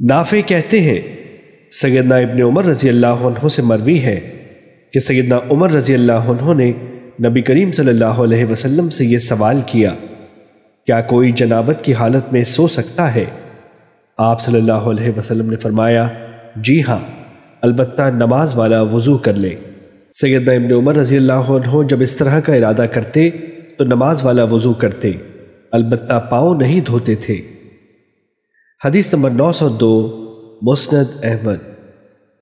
نافع کہتے ہیں، سیدنا ابن عمر رضی اللہ عنہ سے مروی ہے کہ سیدنا عمر رضی اللہ عنہ نے نبی کریم صلی اللہ علیہ وسلم سے یہ سوال کیا کیا کوئی جنابت کی حالت میں سو سکتا ہے؟ آپ صلی اللہ علیہ وسلم نے فرمایا جی ہاں البتہ نماز والا وضو کر لے۔ سیدنا ابن عمر رضی اللہ عنہ جب اس طرح کا ارادہ کرتے تو نماز والا وضو کرتے، البتہ پاؤں نہیں دھوتے تھے۔ حدیث نمبر نو سو دو مسند احمد۔